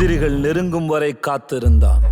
எதிரிகள் நெருங்கும் வரை காத்திருந்தான்.